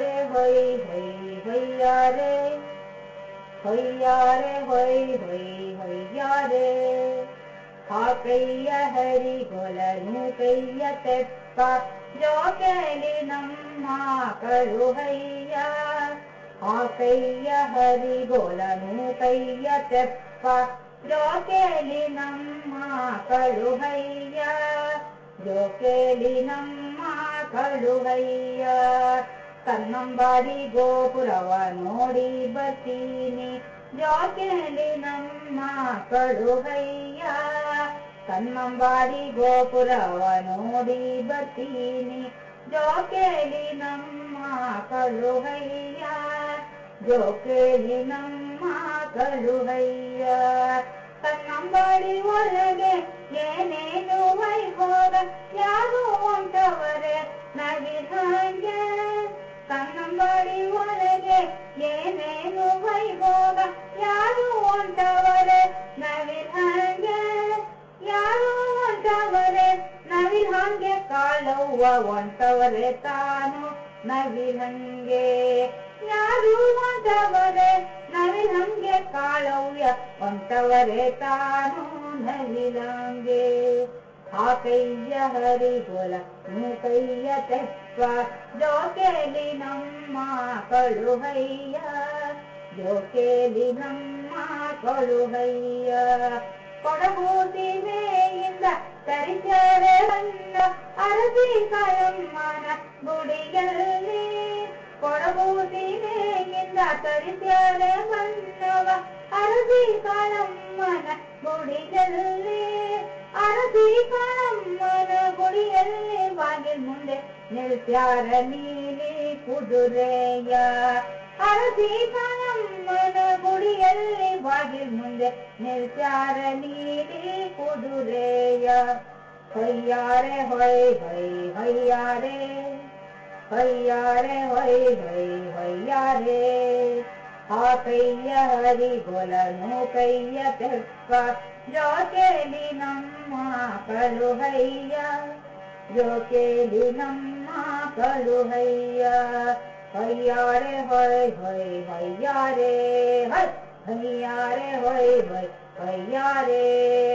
रे भैयारे भै ये है भैय रेकया हरि भोल मे कैया चा योलि न मा करुया आकैय हरि भोल तेप्पा तै च चा योकेलिन मा करु भैया योकेलिन मा कलु ಕನ್ನಂಬಾಡಿ ಗೋಪುರವ ನೋಡಿ ಬರ್ತೀನಿ. ಜೋಕೆಲಿ ನಮ್ಮ ಕಳುಹಯ್ಯ? ಕನ್ನಂಬಾಡಿ ಗೋಪುರವ ನೋಡಿ ಬರ್ತೀನಿ. ಜೋಕೇಲಿ ನಮ್ಮ ಕಳುಹಯ್ಯ? ಜೋಕೆಲಿ ನಮ್ಮ ಕಳುಹಯ್ಯ? ಕನ್ನಂಬಾಡಿ ಒಳಗೆ ಏನೇನು ವೈಭೋಗ? ಯಾರು ಹೊಂಟವರೆ ನಗಿ ಕನ್ನಂಬಾಡಿ ನವಿಲ್ಹಂಗೆ ಕಾಳವ್ವ ಒಂಟವರೆ ತಾನು ನವಿಲಂಗೆ ಯಾರು ಮಾದವರೆ ನವಿ ನಂಗೆ ಕಾಳವ್ಯ ಒಂಟವರೆ ತಾನು ನವಿಲಂಗೆ ಆ ಕೈಯ ಹರಿಗೊಲ ನೀ ಕೈಯ ತೆಪ್ಪ, ಜೋಕೇಲಿ ನಮ್ಮ ಕಳುಹಯ್ಯ. ಜೋಕೇಲಿ ನಮ್ಮ ಕಳುಹಯ್ಯ. ಕೊಡಗೂತಿ ಮೇಯಿಂದ ತರಿಸ್ಯಾರೆ ಬಣ್ಣ ಅರಸಿ ಕಳಮ್ಮನ ಗುಡಿಯಲ್ಲಿ ಕೊಡಗು ಸೀಮೆಯಿಂದ ತರಿಸ್ಯಾರೆ ಬಣ್ಣವ ಅರಸಿ ಕಳಮ್ಮನ ಗುಡಿಯಲ್ಲಿ ಅರಸಿ ಕಳಮ್ಮನ ಗುಡಿಯಲ್ಲಿ ಬಾಗಿಲ್ ಮುಂದೆ ನಿಲ್ಸ್ಯಾರ ನೀಲಿ ಕುದುರೆಯ ಅರಸಿ ಕಳಮ್ಮನ ಗುಡಿಯಲ್ಲಿ ಬಾಗಿಲ್ ಮುಂದೆ ನಿಲ್ಸ್ಯಾರ ನೀಲಿ ಕುದುರೆಯ ಹೊಯ್ಯಾರೆ ಹೊಯ್ ಹೊಯ್ ಹೊಯ್ಯಾರೆ ಹೊಯ್ಯಾರೆ ಹೊಯ್ ಹೊಯ್ ಹೊಯ್ಯಾರೆ ಆ ಕೈಯ ಹರಿಗೊಲನು ಕೈಯ ತೆಪ್ಪ ಜೋಕೆಲಿ ನಮ್ಮ ಕಳುಹಯ್ಯ ಜೋಕೆಲಿ ನಮ್ಮ ಕಳುಹಯ್ಯ ಹೊಯ್ಯಾರೆ ಹೊಯ್ ಹೊಯ್ ಹೊಯ್ಯಾರೆ ಹೊಯ್ ಹೊಯ್ಯಾರೆ ಹೊಯ್ ಹೊಯ್ ಹೊಯ್ಯಾರೆ ಹೊಯ್